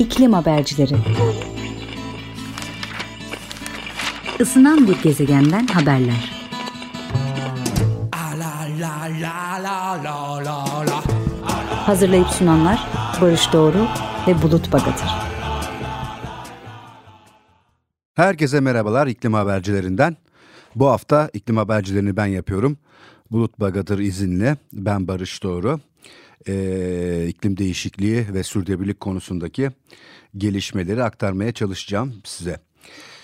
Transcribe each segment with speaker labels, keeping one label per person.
Speaker 1: İklim Habercileri Isınan bir gezegenden haberler. Hazırlayıp sunanlar Barış Doğru ve Bulut Bagatır.
Speaker 2: Herkese merhabalar iklim habercilerinden. Bu hafta iklim habercilerini ben yapıyorum. Bulut Bagatır izinle ben Barış Doğru. Ee, iklim değişikliği ve sürdürülebilirlik konusundaki gelişmeleri aktarmaya çalışacağım size.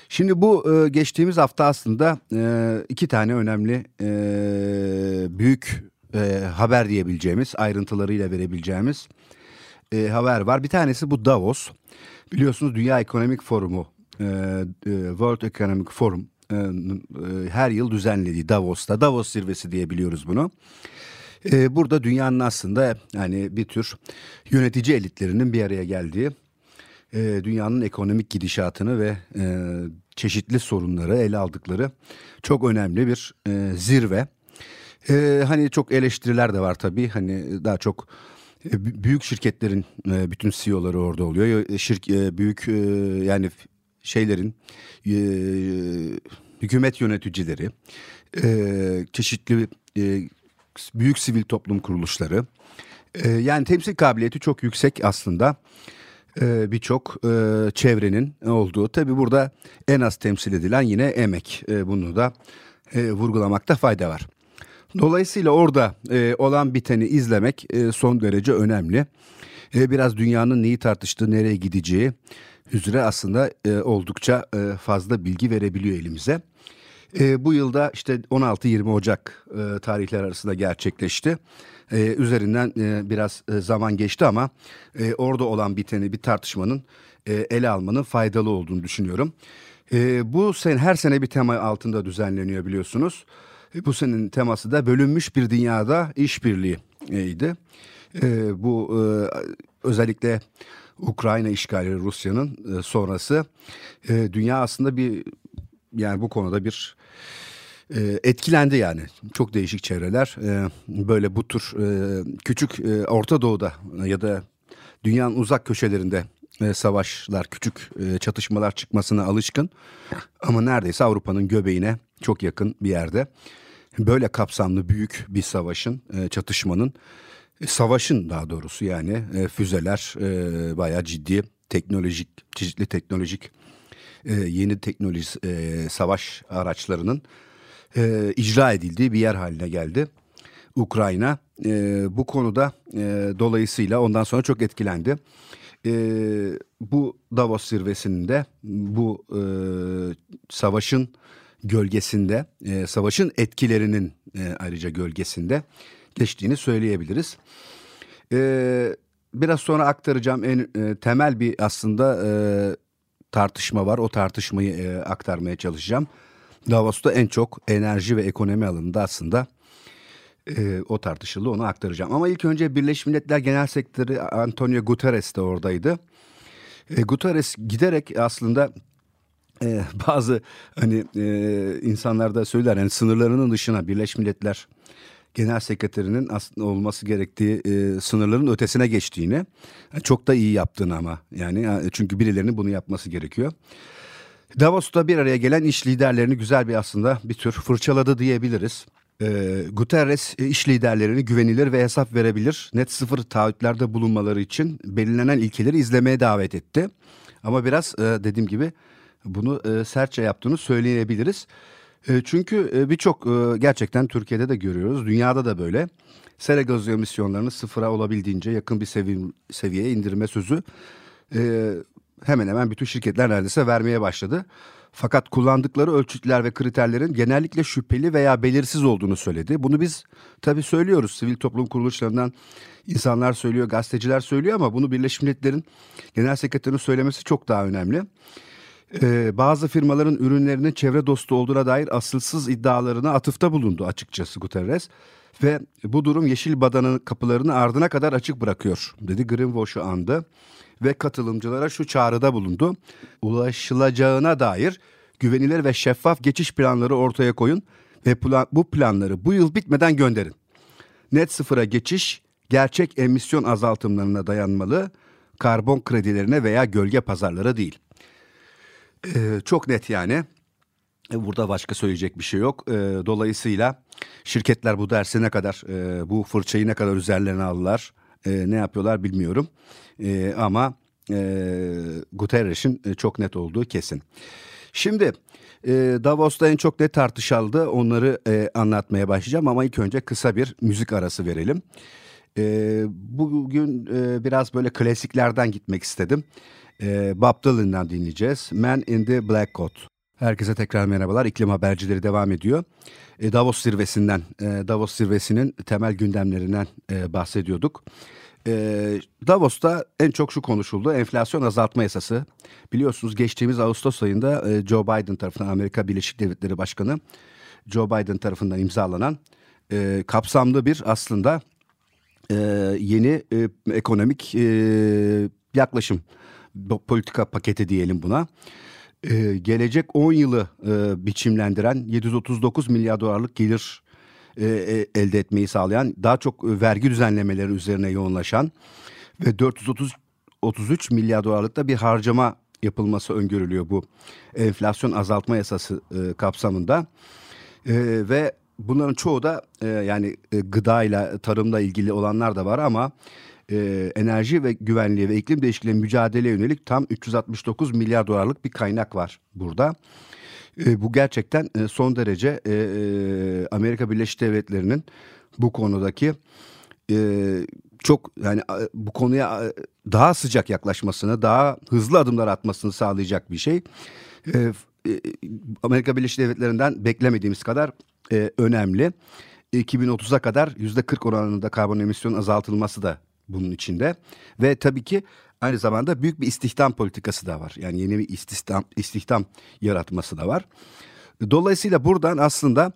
Speaker 2: Şimdi bu e, geçtiğimiz hafta aslında e, iki tane önemli e, büyük e, haber diyebileceğimiz ayrıntılarıyla verebileceğimiz e, haber var. Bir tanesi bu Davos. Biliyorsunuz Dünya Ekonomik Forumu, e, e, World Economic Forum e, e, her yıl düzenlediği Davos'ta. Davos zirvesi diyebiliyoruz bunu. E, burada dünyanın aslında yani bir tür yönetici elitlerinin bir araya geldiği e, dünyanın ekonomik gidişatını ve e, çeşitli sorunları ele aldıkları çok önemli bir e, zirve. E, hani çok eleştiriler de var tabii. Hani daha çok e, büyük şirketlerin e, bütün CEO'ları orada oluyor. Şirk, e, büyük e, yani şeylerin hükümet yöneticileri, çeşitli büyük sivil toplum kuruluşları. E, yani temsil kabiliyeti çok yüksek aslında e, birçok e, çevrenin olduğu. Tabi burada en az temsil edilen yine emek. E, bunu da e, vurgulamakta fayda var. Dolayısıyla orada e, olan biteni izlemek e, son derece önemli. E, biraz dünyanın neyi tartıştığı, nereye gideceği üzere aslında e, oldukça e, fazla bilgi verebiliyor elimize. E, bu yılda işte 16-20 Ocak e, tarihler arasında gerçekleşti. E, üzerinden e, biraz e, zaman geçti ama e, orada olan biteni bir tartışmanın e, ele almanın faydalı olduğunu düşünüyorum. E, bu sene her sene bir tema altında düzenleniyor biliyorsunuz. E, bu senenin teması da bölünmüş bir dünyada işbirliğiydi. E, bu e, özellikle Ukrayna işgali Rusya'nın e, sonrası e, dünya aslında bir yani bu konuda bir e, etkilendi yani. Çok değişik çevreler e, böyle bu tür e, küçük e, Orta Doğu'da ya da dünyanın uzak köşelerinde e, savaşlar, küçük e, çatışmalar çıkmasına alışkın. Ama neredeyse Avrupa'nın göbeğine çok yakın bir yerde böyle kapsamlı büyük bir savaşın, e, çatışmanın, e, savaşın daha doğrusu yani e, füzeler e, bayağı ciddi teknolojik, çeşitli teknolojik e, yeni teknoloji e, savaş araçlarının e, icra edildiği bir yer haline geldi. Ukrayna e, bu konuda e, dolayısıyla ondan sonra çok etkilendi. E, bu Davos zirvesinde bu e, savaşın gölgesinde, e, savaşın etkilerinin e, ayrıca gölgesinde geçtiğini söyleyebiliriz. E, biraz sonra aktaracağım en e, temel bir aslında e, tartışma var. O tartışmayı e, aktarmaya çalışacağım. Davos'ta en çok enerji ve ekonomi alanında aslında e, o tartışıldı onu aktaracağım. Ama ilk önce Birleşmiş Milletler Genel Sekreteri Antonio Guterres de oradaydı. E, Guterres giderek aslında e, bazı hani e, insanlar da söyler yani sınırlarının dışına Birleşmiş Milletler Genel Sekreterinin aslında olması gerektiği e, sınırların ötesine geçtiğini çok da iyi yaptığını ama yani çünkü birilerinin bunu yapması gerekiyor. Davos'ta bir araya gelen iş liderlerini güzel bir aslında bir tür fırçaladı diyebiliriz. E, Guterres e, iş liderlerini güvenilir ve hesap verebilir net sıfır taahhütlerde bulunmaları için belirlenen ilkeleri izlemeye davet etti. Ama biraz e, dediğim gibi bunu e, sertçe yaptığını söyleyebiliriz. E, çünkü e, birçok e, gerçekten Türkiye'de de görüyoruz, dünyada da böyle. Sera gazı emisyonlarını sıfıra olabildiğince yakın bir sevi seviyeye indirme sözü hemen hemen bütün şirketler neredeyse vermeye başladı. Fakat kullandıkları ölçütler ve kriterlerin genellikle şüpheli veya belirsiz olduğunu söyledi. Bunu biz tabii söylüyoruz. Sivil toplum kuruluşlarından insanlar söylüyor, gazeteciler söylüyor ama bunu Birleşmiş Milletler'in genel sekreterinin söylemesi çok daha önemli. Ee, bazı firmaların ürünlerinin çevre dostu olduğuna dair asılsız iddialarına atıfta bulundu açıkçası Guterres. Ve bu durum yeşil badanın kapılarını ardına kadar açık bırakıyor dedi Greenwash'u andı ve katılımcılara şu çağrıda bulundu. Ulaşılacağına dair güvenilir ve şeffaf geçiş planları ortaya koyun ve plan, bu planları bu yıl bitmeden gönderin. Net sıfıra geçiş gerçek emisyon azaltımlarına dayanmalı, karbon kredilerine veya gölge pazarlara değil. Ee, çok net yani. E, burada başka söyleyecek bir şey yok. E, dolayısıyla şirketler bu dersi ne kadar, e, bu fırçayı ne kadar üzerlerine aldılar, e, ne yapıyorlar bilmiyorum. E, ama e, Guterres'in e, çok net olduğu kesin. Şimdi e, Davos'ta en çok ne tartışıldı onları e, anlatmaya başlayacağım ama ilk önce kısa bir müzik arası verelim. E, bugün e, biraz böyle klasiklerden gitmek istedim. E, Bob Dylan'dan dinleyeceğiz. Man in the Black Coat. Herkese tekrar merhabalar. İklim habercileri devam ediyor. E, Davos zirvesinden, e, Davos zirvesinin temel gündemlerinden e, bahsediyorduk. E, Davos'ta en çok şu konuşuldu. Enflasyon azaltma yasası. Biliyorsunuz geçtiğimiz Ağustos ayında e, Joe Biden tarafından Amerika Birleşik Devletleri Başkanı Joe Biden tarafından imzalanan e, kapsamlı bir aslında e, yeni e, ekonomik e, yaklaşım politika paketi diyelim buna. Ee, gelecek 10 yılı e, biçimlendiren 739 milyar dolarlık gelir e, e, elde etmeyi sağlayan daha çok e, vergi düzenlemeleri üzerine yoğunlaşan ve 433 milyar dolarlık da bir harcama yapılması öngörülüyor bu enflasyon azaltma yasası e, kapsamında e, ve bunların çoğu da e, yani e, gıdayla tarımla ilgili olanlar da var ama e, enerji ve güvenliği ve iklim değişikliğine mücadeleye yönelik tam 369 milyar dolarlık bir kaynak var burada. E, bu gerçekten e, son derece e, e, Amerika Birleşik Devletleri'nin bu konudaki e, çok yani bu konuya daha sıcak yaklaşmasını, daha hızlı adımlar atmasını sağlayacak bir şey. E, e, Amerika Birleşik Devletleri'nden beklemediğimiz kadar e, önemli. 2030'a kadar %40 oranında karbon emisyonu azaltılması da bunun içinde. Ve tabii ki aynı zamanda büyük bir istihdam politikası da var. Yani yeni bir istihdam, istihdam yaratması da var. Dolayısıyla buradan aslında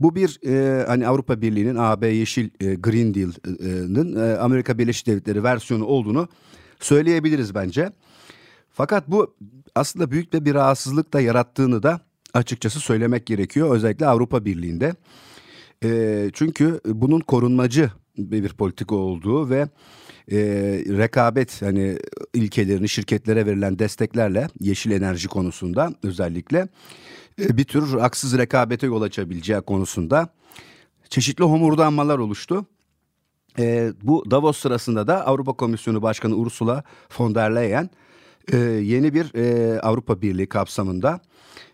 Speaker 2: bu bir e, hani Avrupa Birliği'nin AB Yeşil e, Green Deal'ın e, Amerika Birleşik Devletleri versiyonu olduğunu söyleyebiliriz bence. Fakat bu aslında büyük bir rahatsızlık da yarattığını da açıkçası söylemek gerekiyor. Özellikle Avrupa Birliği'nde. E, çünkü bunun korunmacı bir politika olduğu ve e, rekabet hani ilkelerini şirketlere verilen desteklerle yeşil enerji konusunda özellikle e, bir tür haksız rekabete yol açabileceği konusunda çeşitli homurdanmalar oluştu. E, bu Davos sırasında da Avrupa Komisyonu Başkanı Ursula von der Leyen e, yeni bir e, Avrupa Birliği kapsamında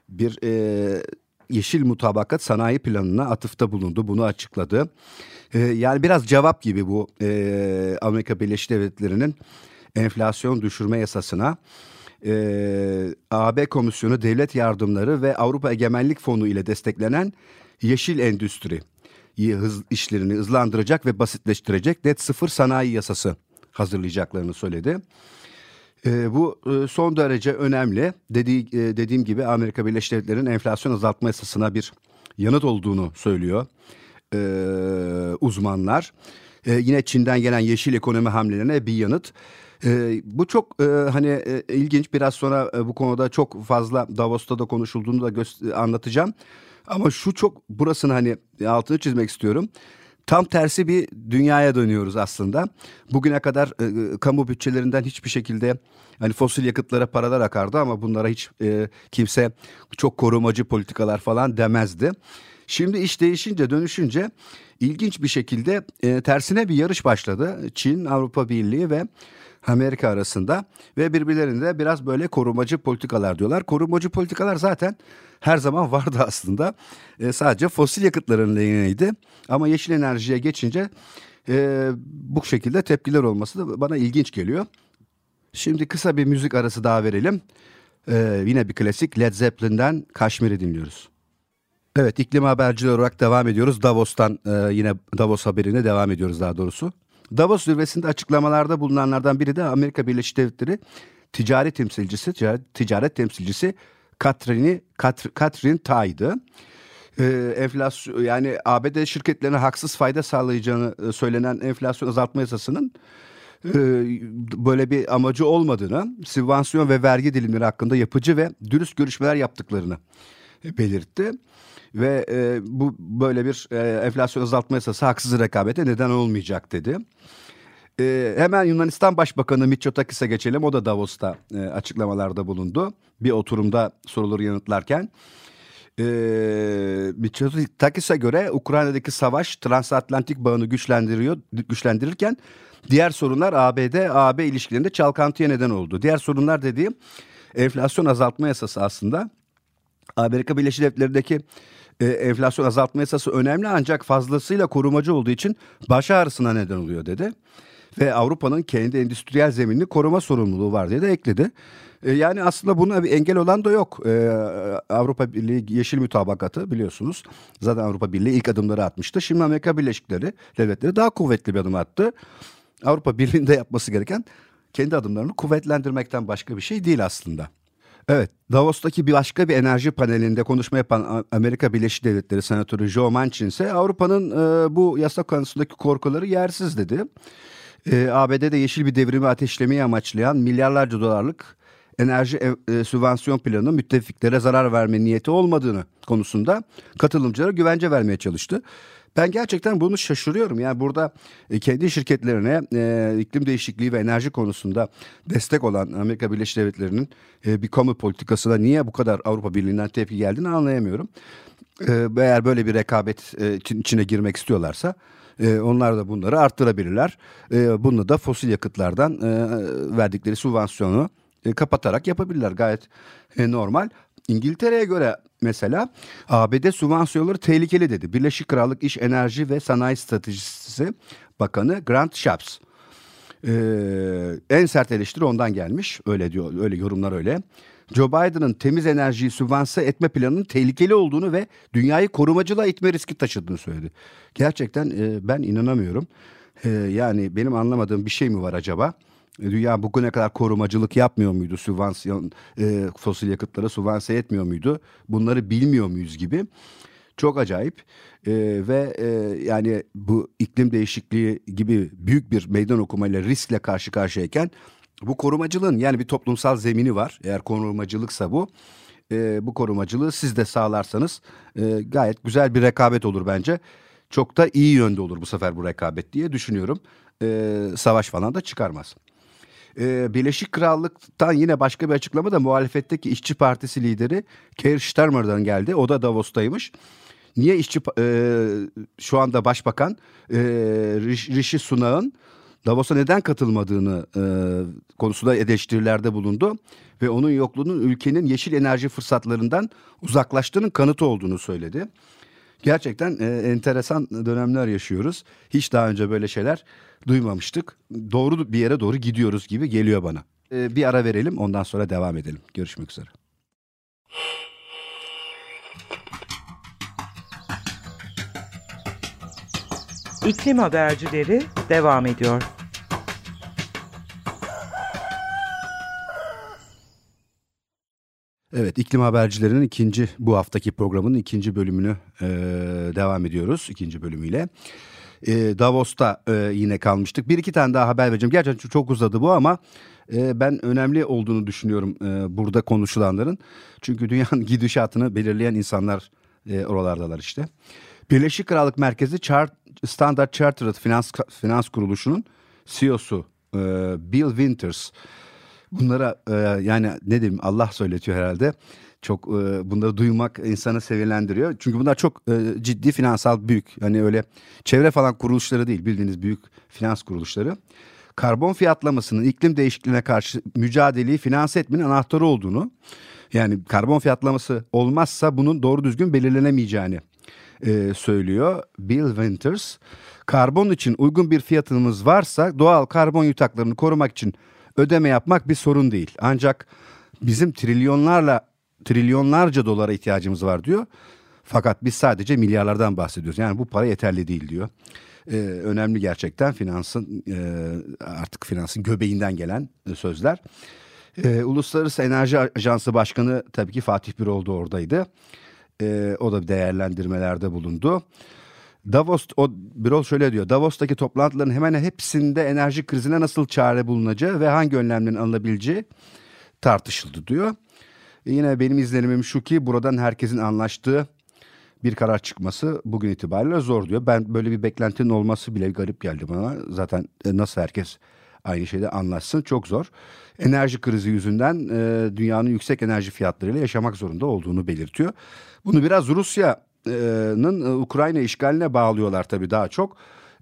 Speaker 2: bir e, yeşil mutabakat sanayi planına atıfta bulundu. Bunu açıkladı. E, yani biraz cevap gibi bu e, Amerika Birleşik Devletleri'nin enflasyon düşürme yasasına. E, AB Komisyonu devlet yardımları ve Avrupa Egemenlik Fonu ile desteklenen yeşil endüstri hız, işlerini hızlandıracak ve basitleştirecek net sıfır sanayi yasası hazırlayacaklarını söyledi. E, bu e, son derece önemli. Dediği, e, dediğim gibi Amerika Birleşik Devletleri'nin enflasyon azaltma yasasına bir yanıt olduğunu söylüyor e, uzmanlar. E, yine Çin'den gelen yeşil ekonomi hamlelerine bir yanıt. E, bu çok e, hani e, ilginç. Biraz sonra e, bu konuda çok fazla Davos'ta da konuşulduğunu da anlatacağım. Ama şu çok burasını hani altını çizmek istiyorum. Tam tersi bir dünyaya dönüyoruz aslında. Bugüne kadar e, kamu bütçelerinden hiçbir şekilde hani fosil yakıtlara paralar akardı ama bunlara hiç e, kimse çok korumacı politikalar falan demezdi. Şimdi iş değişince dönüşünce ilginç bir şekilde e, tersine bir yarış başladı. Çin, Avrupa Birliği ve Amerika arasında ve birbirlerinde biraz böyle korumacı politikalar diyorlar. Korumacı politikalar zaten her zaman vardı aslında. E, sadece fosil yakıtların lehineydi. Ama yeşil enerjiye geçince e, bu şekilde tepkiler olması da bana ilginç geliyor. Şimdi kısa bir müzik arası daha verelim. E, yine bir klasik Led Zeppelin'den Kaşmir'i dinliyoruz. Evet iklim habercileri olarak devam ediyoruz. Davos'tan e, yine Davos haberine devam ediyoruz daha doğrusu. Davos zirvesinde açıklamalarda bulunanlardan biri de Amerika Birleşik Devletleri ticari temsilcisi, ticaret, ticaret temsilcisi Katrini Katr, Katrin Tay'dı. Ee, enflasyon yani ABD şirketlerine haksız fayda sağlayacağını e, söylenen enflasyon azaltma yasasının e, böyle bir amacı olmadığını, sübvansiyon ve vergi dilimleri hakkında yapıcı ve dürüst görüşmeler yaptıklarını belirtti ve e, bu böyle bir e, enflasyon azaltma yasası haksız rekabete neden olmayacak dedi. E, hemen Yunanistan Başbakanı Mitsotakis'e geçelim. O da Davos'ta e, açıklamalarda bulundu. Bir oturumda soruları yanıtlarken. E, Mitsotakis'e göre Ukrayna'daki savaş transatlantik bağını güçlendiriyor, güçlendirirken diğer sorunlar ABD-AB ilişkilerinde çalkantıya neden oldu. Diğer sorunlar dediğim enflasyon azaltma yasası aslında. Amerika Birleşik Devletleri'ndeki e, enflasyon azaltma yasası önemli ancak fazlasıyla korumacı olduğu için baş ağrısına neden oluyor dedi. Ve Avrupa'nın kendi endüstriyel zeminini koruma sorumluluğu var diye de ekledi. E, yani aslında buna bir engel olan da yok. E, Avrupa Birliği yeşil mütabakatı biliyorsunuz. Zaten Avrupa Birliği ilk adımları atmıştı. Şimdi Amerika Birleşik Devletleri daha kuvvetli bir adım attı. Avrupa Birliği'nde yapması gereken kendi adımlarını kuvvetlendirmekten başka bir şey değil aslında. Evet, Davos'taki bir başka bir enerji panelinde konuşma yapan Amerika Birleşik Devletleri Senatörü Joe Manchin ise Avrupa'nın e, bu yasa konusundaki korkuları yersiz dedi. E, ABD'de yeşil bir devrimi ateşlemeyi amaçlayan milyarlarca dolarlık enerji e, sübvansiyon planı müttefiklere zarar verme niyeti olmadığını konusunda katılımcılara güvence vermeye çalıştı. Ben gerçekten bunu şaşırıyorum. Yani burada e, kendi şirketlerine e, iklim değişikliği ve enerji konusunda destek olan Amerika Birleşik Devletleri'nin e, bir kamu politikasına niye bu kadar Avrupa Birliği'nden tepki geldiğini anlayamıyorum. E, eğer böyle bir rekabet e, içine girmek istiyorlarsa e, onlar da bunları arttırabilirler. E, bunu da fosil yakıtlardan e, verdikleri subvansiyonu e, kapatarak yapabilirler. Gayet e, normal. İngiltere'ye göre mesela ABD subvansiyonları tehlikeli dedi. Birleşik Krallık İş Enerji ve Sanayi Stratejisi Bakanı Grant Shapps. Ee, en sert eleştiri ondan gelmiş. Öyle diyor, öyle yorumlar öyle. Joe Biden'ın temiz enerjiyi sübvanse etme planının tehlikeli olduğunu ve dünyayı korumacılığa itme riski taşıdığını söyledi. Gerçekten e, ben inanamıyorum. E, yani benim anlamadığım bir şey mi var acaba? E, dünya bugüne kadar korumacılık yapmıyor muydu? Sübvansiyon, e, fosil yakıtlara sübvanse etmiyor muydu? Bunları bilmiyor muyuz gibi. Çok acayip e, ve e, yani bu iklim değişikliği gibi büyük bir meydan okumayla riskle karşı karşıyayken bu korumacılığın yani bir toplumsal zemini var. Eğer korumacılıksa bu e, bu korumacılığı siz de sağlarsanız e, gayet güzel bir rekabet olur bence. Çok da iyi yönde olur bu sefer bu rekabet diye düşünüyorum. E, savaş falan da çıkarmaz. Ee, Birleşik Krallık'tan yine başka bir açıklama da muhalefetteki İşçi Partisi lideri Keir Starmer'dan geldi. O da Davos'taymış. Niye işçi e, şu anda başbakan e, Rishi Sunak'ın Davos'a neden katılmadığını e, konusunda eleştirilerde bulundu ve onun yokluğunun ülkenin yeşil enerji fırsatlarından uzaklaştığının kanıtı olduğunu söyledi. Gerçekten e, enteresan dönemler yaşıyoruz. Hiç daha önce böyle şeyler duymamıştık. Doğru bir yere doğru gidiyoruz gibi geliyor bana. E, bir ara verelim ondan sonra devam edelim. Görüşmek üzere.
Speaker 3: İklim habercileri devam ediyor.
Speaker 2: Evet iklim habercilerinin ikinci bu haftaki programın ikinci bölümünü e, devam ediyoruz ikinci bölümüyle. E, Davos'ta e, yine kalmıştık. Bir iki tane daha haber vereceğim. Gerçekten çok uzadı bu ama e, ben önemli olduğunu düşünüyorum e, burada konuşulanların. Çünkü dünyanın gidişatını belirleyen insanlar e, oralardalar işte. Birleşik Krallık Merkezi Chart, Standard Chartered Finans, Finans Kuruluşu'nun CEO'su e, Bill Winters bunlara e, yani ne diyeyim Allah söyletiyor herhalde. Çok e, bunları duymak insanı sevinlendiriyor. Çünkü bunlar çok e, ciddi finansal büyük hani öyle çevre falan kuruluşları değil bildiğiniz büyük finans kuruluşları. Karbon fiyatlamasının iklim değişikliğine karşı mücadeleyi finanse etmenin anahtarı olduğunu yani karbon fiyatlaması olmazsa bunun doğru düzgün belirlenemeyeceğini e, söylüyor Bill Winters. Karbon için uygun bir fiyatımız varsa doğal karbon yutaklarını korumak için ödeme yapmak bir sorun değil. Ancak bizim trilyonlarla trilyonlarca dolara ihtiyacımız var diyor. Fakat biz sadece milyarlardan bahsediyoruz. Yani bu para yeterli değil diyor. Ee, önemli gerçekten finansın e, artık finansın göbeğinden gelen sözler. Ee, Uluslararası Enerji Ajansı Başkanı tabii ki Fatih Birol da oradaydı. Ee, o da değerlendirmelerde bulundu. Davos o Birol şöyle diyor. Davos'taki toplantıların hemen hepsinde enerji krizine nasıl çare bulunacağı ve hangi önlemlerin alınabileceği tartışıldı diyor. Yine benim izlenimim şu ki buradan herkesin anlaştığı bir karar çıkması bugün itibariyle zor diyor. Ben böyle bir beklentinin olması bile garip geldi bana. Zaten e, nasıl herkes aynı şeyde anlaşsın çok zor. Enerji krizi yüzünden e, dünyanın yüksek enerji fiyatlarıyla yaşamak zorunda olduğunu belirtiyor. Bunu biraz Rusya'nın e, Ukrayna işgaline bağlıyorlar tabii daha çok.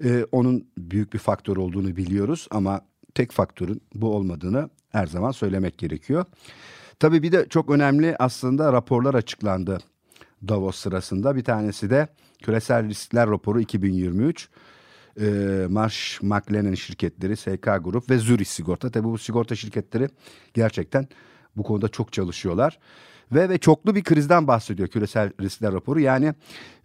Speaker 2: E, onun büyük bir faktör olduğunu biliyoruz ama tek faktörün bu olmadığını her zaman söylemek gerekiyor. Tabii bir de çok önemli aslında raporlar açıklandı Davos sırasında. Bir tanesi de Küresel Riskler Raporu 2023. E, Marsh McLennan şirketleri, SK Grup ve Zürich Sigorta. Tabii bu sigorta şirketleri gerçekten bu konuda çok çalışıyorlar. Ve ve çoklu bir krizden bahsediyor küresel riskler raporu. Yani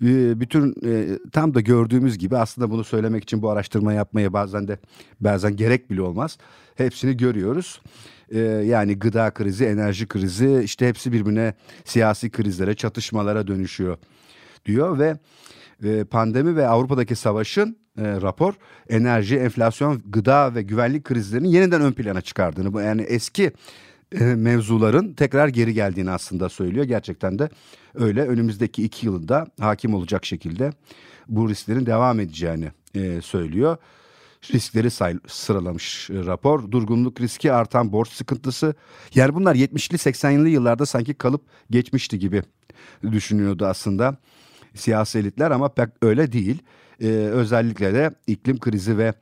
Speaker 2: e, bütün e, tam da gördüğümüz gibi aslında bunu söylemek için bu araştırma yapmaya bazen de bazen gerek bile olmaz. Hepsini görüyoruz. E, yani gıda krizi, enerji krizi işte hepsi birbirine siyasi krizlere, çatışmalara dönüşüyor diyor ve pandemi ve Avrupa'daki savaşın rapor enerji, enflasyon, gıda ve güvenlik krizlerini yeniden ön plana çıkardığını bu yani eski e, mevzuların tekrar geri geldiğini aslında söylüyor. Gerçekten de öyle önümüzdeki iki yılda hakim olacak şekilde bu risklerin devam edeceğini e, söylüyor. Riskleri say, sıralamış e, rapor. Durgunluk riski, artan borç sıkıntısı. Yani bunlar 70'li 80'li yıllarda sanki kalıp geçmişti gibi düşünüyordu aslında siyasi elitler ama pek öyle değil. Ee, özellikle de iklim krizi ve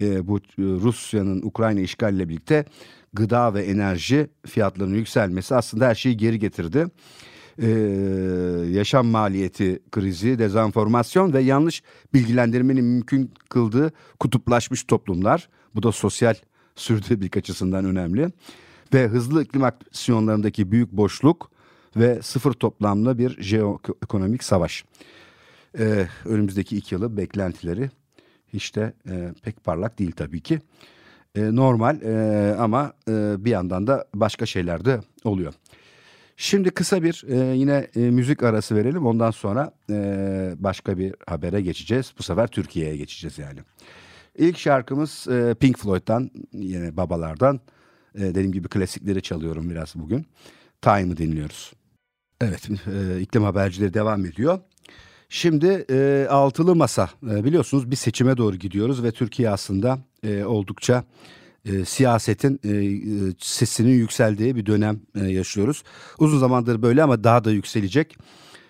Speaker 2: e, bu Rusya'nın Ukrayna işgalle birlikte gıda ve enerji fiyatlarının yükselmesi aslında her şeyi geri getirdi. Ee, yaşam maliyeti krizi, dezenformasyon ve yanlış bilgilendirmenin mümkün kıldığı kutuplaşmış toplumlar. Bu da sosyal sürdürülebilirlik açısından önemli. Ve hızlı iklim aksiyonlarındaki büyük boşluk ve sıfır toplamlı bir jeoekonomik savaş. Ee, önümüzdeki iki yılı beklentileri hiç de e, pek parlak değil tabii ki e, normal e, ama e, bir yandan da başka şeyler de oluyor. Şimdi kısa bir e, yine e, müzik arası verelim. Ondan sonra e, başka bir habere geçeceğiz. Bu sefer Türkiye'ye geçeceğiz yani. İlk şarkımız e, Pink Floyd'dan yine babalardan. E, dediğim gibi klasikleri çalıyorum biraz bugün. Time'ı dinliyoruz. Evet e, iklim habercileri devam ediyor. Şimdi e, altılı masa e, biliyorsunuz bir seçime doğru gidiyoruz ve Türkiye aslında e, oldukça e, siyasetin e, e, sesinin yükseldiği bir dönem e, yaşıyoruz. Uzun zamandır böyle ama daha da yükselecek.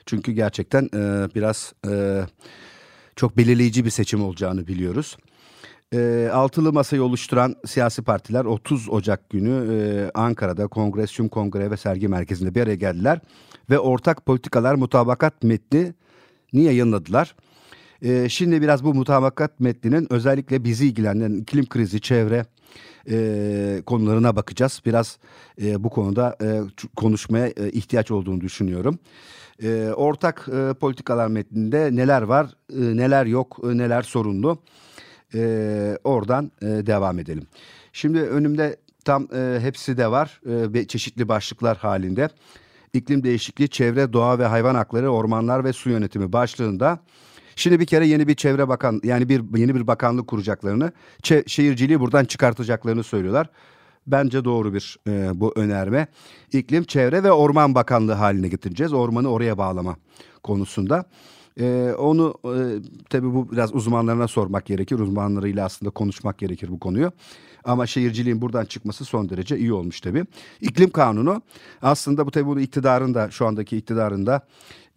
Speaker 2: Çünkü gerçekten e, biraz e, çok belirleyici bir seçim olacağını biliyoruz. E, altılı masayı oluşturan siyasi partiler 30 Ocak günü e, Ankara'da Kongresyum Kongre ve Sergi Merkezi'nde bir araya geldiler ve ortak politikalar mutabakat metni ni yayınladılar. E, şimdi biraz bu mutabakat metninin özellikle bizi ilgilendiren iklim krizi, çevre e, konularına bakacağız. Biraz e, bu konuda e, konuşmaya e, ihtiyaç olduğunu düşünüyorum. E, ortak e, politikalar metninde neler var, e, neler yok, e, neler sorunlu. E, oradan e, devam edelim. Şimdi önümde tam e, hepsi de var e, çeşitli başlıklar halinde iklim değişikliği, çevre, doğa ve hayvan hakları, ormanlar ve su yönetimi başlığında Şimdi bir kere yeni bir çevre bakan yani bir yeni bir bakanlık kuracaklarını, şehirciliği buradan çıkartacaklarını söylüyorlar. Bence doğru bir e, bu önerme. İklim, Çevre ve Orman Bakanlığı haline getireceğiz. Ormanı oraya bağlama konusunda. E, onu e, tabii bu biraz uzmanlarına sormak gerekir. Uzmanlarıyla aslında konuşmak gerekir bu konuyu. Ama şehirciliğin buradan çıkması son derece iyi olmuş tabii. İklim kanunu aslında bu tabii bunu iktidarın da şu andaki iktidarın da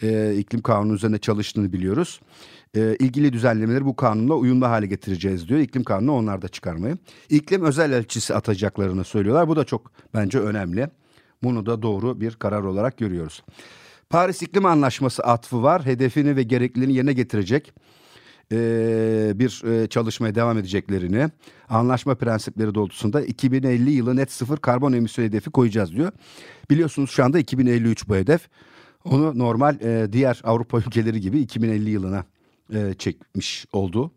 Speaker 2: e, iklim kanunu üzerine çalıştığını biliyoruz. E, ilgili düzenlemeleri bu kanunla uyumlu hale getireceğiz diyor. İklim kanunu onlar da çıkarmayı. İklim özel elçisi atacaklarını söylüyorlar. Bu da çok bence önemli. Bunu da doğru bir karar olarak görüyoruz. Paris İklim Anlaşması atfı var. Hedefini ve gerekliliğini yerine getirecek e, bir e, çalışmaya devam edeceklerini, anlaşma prensipleri doğrultusunda 2050 yılı net sıfır karbon emisyon hedefi koyacağız diyor. Biliyorsunuz şu anda 2053 bu hedef. Onu normal e, diğer Avrupa ülkeleri gibi 2050 yılına çekmiş oldu.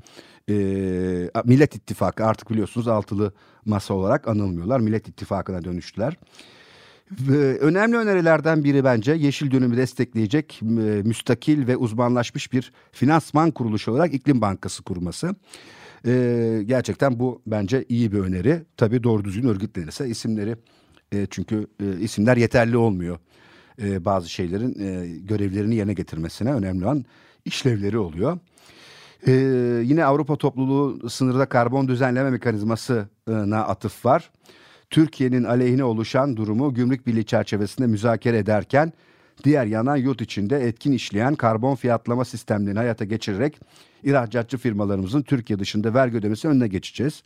Speaker 2: Millet İttifakı artık biliyorsunuz altılı masa olarak anılmıyorlar. Millet İttifakı'na dönüştüler. Önemli önerilerden biri bence yeşil dönümü destekleyecek e, müstakil ve uzmanlaşmış bir finansman kuruluşu olarak iklim bankası kurması. Ee, gerçekten bu bence iyi bir öneri. Tabii doğru düzgün örgütlenirse isimleri e, çünkü e, isimler yeterli olmuyor. e, bazı şeylerin e, görevlerini yerine getirmesine önemli olan işlevleri oluyor. Yine Avrupa topluluğu sınırda karbon düzenleme mekanizmasına atıf var. Türkiye'nin aleyhine oluşan durumu gümrük birliği çerçevesinde müzakere ederken diğer yana yurt içinde etkin işleyen karbon fiyatlama sistemlerini hayata geçirerek ihracatçı firmalarımızın Türkiye dışında vergi ödemesi önüne geçeceğiz.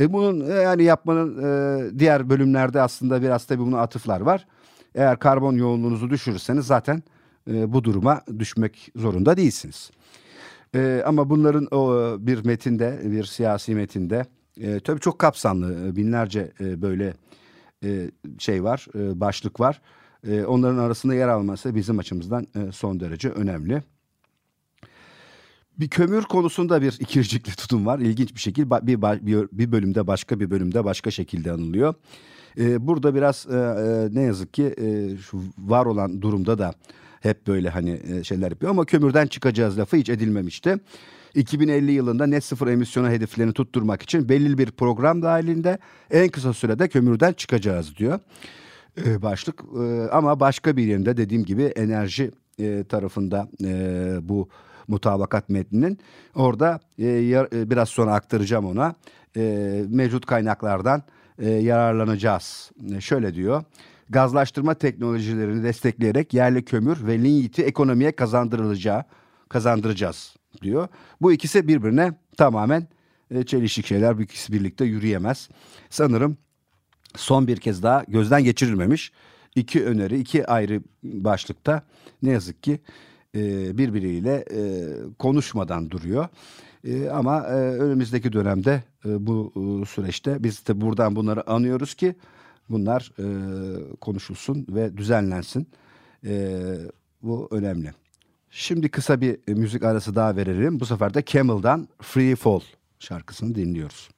Speaker 2: E bunun e, yani yapmanın e, diğer bölümlerde aslında biraz tabii buna atıflar var. Eğer karbon yoğunluğunuzu düşürürseniz zaten e, bu duruma düşmek zorunda değilsiniz. E, ama bunların o bir metinde, bir siyasi metinde e, tabii çok kapsamlı e, binlerce e, böyle e, şey var, e, başlık var. E, onların arasında yer alması bizim açımızdan e, son derece önemli. Bir kömür konusunda bir ikircikli tutum var. İlginç bir şekilde bir, bir, bir bölümde başka bir bölümde başka şekilde anılıyor. Ee, burada biraz e, e, ne yazık ki e, şu var olan durumda da hep böyle hani e, şeyler yapıyor ama kömürden çıkacağız lafı hiç edilmemişti. 2050 yılında net sıfır emisyona hedeflerini tutturmak için belli bir program dahilinde en kısa sürede kömürden çıkacağız diyor e, başlık. E, ama başka bir yerinde dediğim gibi enerji e, tarafında e, bu mutabakat metninin orada e, yar, e, biraz sonra aktaracağım ona e, mevcut kaynaklardan e, yararlanacağız. E, şöyle diyor gazlaştırma teknolojilerini destekleyerek yerli kömür ve linyiti ekonomiye kazandırılacağı kazandıracağız diyor. Bu ikisi birbirine tamamen e, çelişik şeyler. Bu ikisi birlikte yürüyemez. Sanırım son bir kez daha gözden geçirilmemiş iki öneri, iki ayrı başlıkta ne yazık ki e, birbiriyle e, konuşmadan duruyor. Ama önümüzdeki dönemde bu süreçte biz de buradan bunları anıyoruz ki bunlar konuşulsun ve düzenlensin. Bu önemli. Şimdi kısa bir e, müzik arası daha verelim. Bu sefer de Camel'dan Free Fall şarkısını dinliyoruz.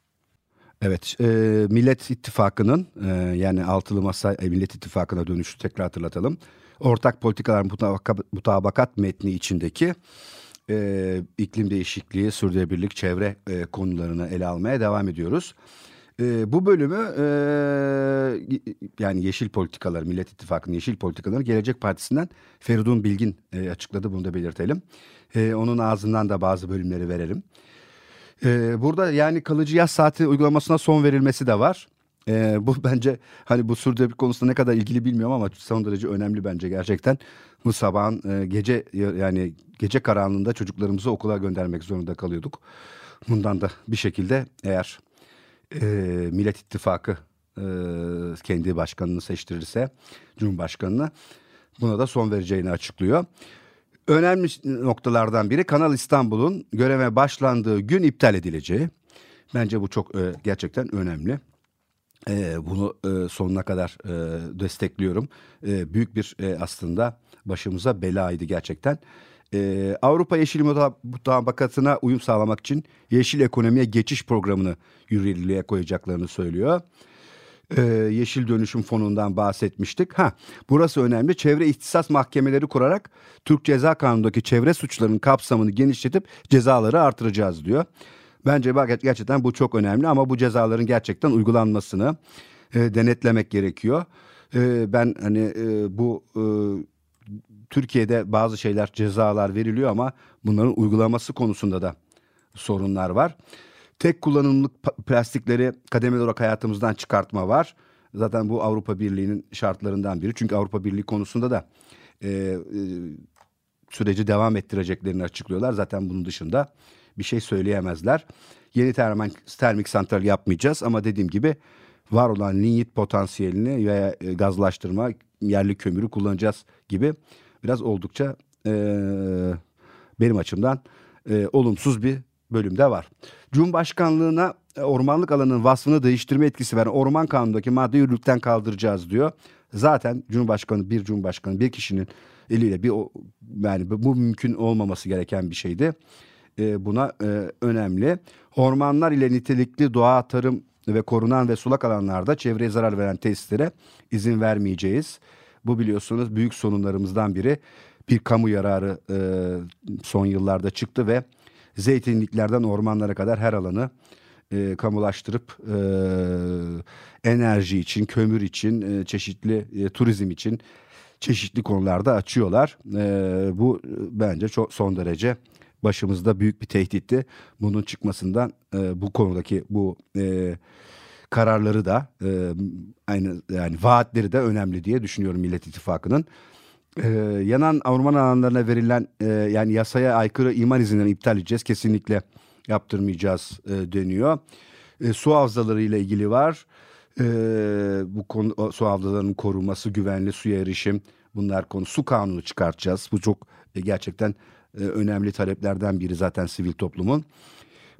Speaker 2: Evet, e, Millet İttifakı'nın e, yani altılı masa e, Millet İttifakı'na dönüşü tekrar hatırlatalım. Ortak politikalar mutabakat, metni içindeki e, iklim değişikliği, sürdürülebilirlik, çevre e, konularını ele almaya devam ediyoruz. E, bu bölümü e, yani Yeşil Politikalar, Millet İttifakı'nın Yeşil Politikaları Gelecek Partisi'nden Feridun Bilgin e, açıkladı. Bunu da belirtelim. E, onun ağzından da bazı bölümleri verelim. E, burada yani kalıcı yaz saati uygulamasına son verilmesi de var. E, bu bence hani bu sürdürülebilirlik konusunda ne kadar ilgili bilmiyorum ama son derece önemli bence gerçekten. Bu sabahın e, gece yani gece karanlığında çocuklarımızı okula göndermek zorunda kalıyorduk. Bundan da bir şekilde eğer e, Millet İttifakı e, kendi başkanını seçtirirse Cumhurbaşkanını buna da son vereceğini açıklıyor. Önemli noktalardan biri Kanal İstanbul'un göreve başlandığı gün iptal edileceği. Bence bu çok e, gerçekten önemli. E, bunu sonuna kadar destekliyorum. Büyük bir aslında başımıza belaydı gerçekten. Avrupa Yeşil Mutabakatı'na uyum sağlamak için Yeşil Ekonomiye Geçiş Programı'nı yürürlüğe koyacaklarını söylüyor. Ee, Yeşil Dönüşüm Fonu'ndan bahsetmiştik. Ha, burası önemli. Çevre ihtisas mahkemeleri kurarak Türk Ceza Kanunu'ndaki çevre suçlarının kapsamını genişletip cezaları artıracağız diyor. Bence bak gerçekten bu çok önemli ama bu cezaların gerçekten uygulanmasını e, denetlemek gerekiyor. E, ben hani e, bu e, Türkiye'de bazı şeyler cezalar veriliyor ama bunların uygulaması konusunda da sorunlar var. Tek kullanımlık plastikleri kademeli olarak hayatımızdan çıkartma var. Zaten bu Avrupa Birliği'nin şartlarından biri. Çünkü Avrupa Birliği konusunda da e, e, süreci devam ettireceklerini açıklıyorlar. Zaten bunun dışında bir şey söyleyemezler. Yeni termik, termik santral yapmayacağız ama dediğim gibi var olan linyit potansiyelini veya e, gazlaştırma yerli kömürü kullanacağız gibi biraz oldukça e, benim açımdan e, olumsuz bir bölümde var. Cumhurbaşkanlığına e, ormanlık alanının vasfını değiştirme etkisi veren orman kanunundaki madde yürürlükten kaldıracağız diyor. Zaten Cumhurbaşkanı bir Cumhurbaşkanı bir kişinin eliyle bir yani bu mümkün olmaması gereken bir şeydi. E, buna e, önemli. Ormanlar ile nitelikli doğa, tarım ve korunan ve sulak alanlarda çevreye zarar veren tesislere izin vermeyeceğiz. Bu biliyorsunuz büyük sorunlarımızdan biri. Bir kamu yararı e, son yıllarda çıktı ve zeytinliklerden ormanlara kadar her alanı e, kamulaştırıp e, enerji için, kömür için, e, çeşitli e, turizm için çeşitli konularda açıyorlar. E, bu e, bence çok son derece başımızda büyük bir tehditti. Bunun çıkmasından e, bu konudaki bu e, kararları da e, aynı yani vaatleri de önemli diye düşünüyorum Millet İttifakı'nın. E, yanan orman alanlarına verilen e, yani yasaya aykırı iman izinlerini iptal edeceğiz. Kesinlikle yaptırmayacağız e, deniyor. E, su havzaları ile ilgili var. E, bu konu su havzalarının korunması, güvenli suya erişim bunlar konu. Su kanunu çıkartacağız. Bu çok e, gerçekten e, önemli taleplerden biri zaten sivil toplumun.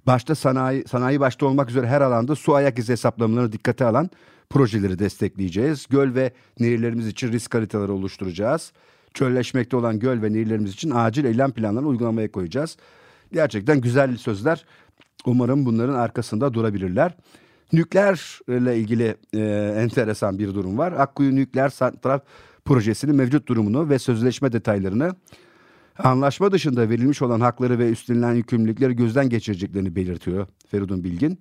Speaker 2: Başta sanayi, sanayi başta olmak üzere her alanda su ayak izi hesaplamalarını dikkate alan projeleri destekleyeceğiz. Göl ve nehirlerimiz için risk haritaları oluşturacağız. Çölleşmekte olan göl ve nehirlerimiz için acil eylem planlarını uygulamaya koyacağız. Gerçekten güzel sözler. Umarım bunların arkasında durabilirler. Nükleerle ilgili e, enteresan bir durum var. Akkuyu Nükleer Santral Projesi'nin mevcut durumunu ve sözleşme detaylarını anlaşma dışında verilmiş olan hakları ve üstlenilen yükümlülükleri gözden geçireceklerini belirtiyor Feridun Bilgin.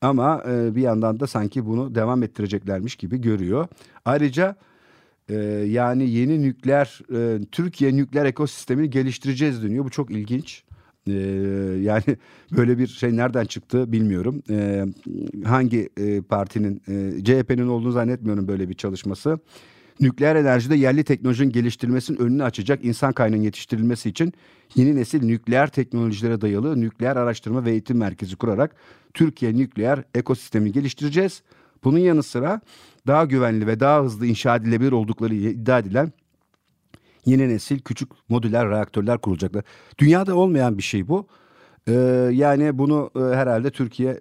Speaker 2: Ama e, bir yandan da sanki bunu devam ettireceklermiş gibi görüyor. Ayrıca e, yani yeni nükleer e, Türkiye nükleer ekosistemini geliştireceğiz deniyor. Bu çok ilginç. E, yani böyle bir şey nereden çıktı bilmiyorum. E, hangi e, partinin e, CHP'nin olduğunu zannetmiyorum böyle bir çalışması nükleer enerjide yerli teknolojinin geliştirilmesinin önünü açacak insan kaynağının yetiştirilmesi için yeni nesil nükleer teknolojilere dayalı nükleer araştırma ve eğitim merkezi kurarak Türkiye nükleer ekosistemini geliştireceğiz. Bunun yanı sıra daha güvenli ve daha hızlı inşa edilebilir oldukları iddia edilen yeni nesil küçük modüler reaktörler kurulacaklar. Dünyada olmayan bir şey bu. Ee, yani bunu e, herhalde Türkiye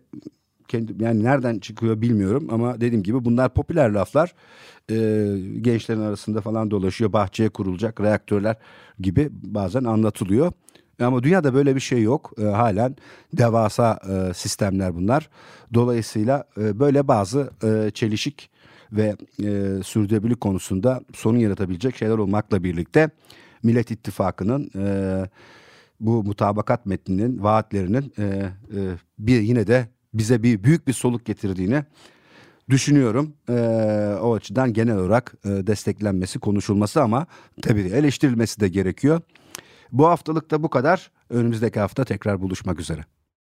Speaker 2: kendi yani nereden çıkıyor bilmiyorum ama dediğim gibi bunlar popüler laflar. E, gençlerin arasında falan dolaşıyor. Bahçeye kurulacak reaktörler gibi bazen anlatılıyor. Ama dünyada böyle bir şey yok. E, halen devasa e, sistemler bunlar. Dolayısıyla e, böyle bazı e, çelişik ve e, sürdürülebilirlik konusunda sorun yaratabilecek şeyler olmakla birlikte Millet İttifakı'nın e, bu mutabakat metninin vaatlerinin e, e, bir yine de bize bir büyük bir soluk getirdiğini düşünüyorum. E, o açıdan genel olarak e, desteklenmesi, konuşulması ama tabii eleştirilmesi de gerekiyor. Bu haftalık da bu kadar. Önümüzdeki hafta tekrar buluşmak üzere.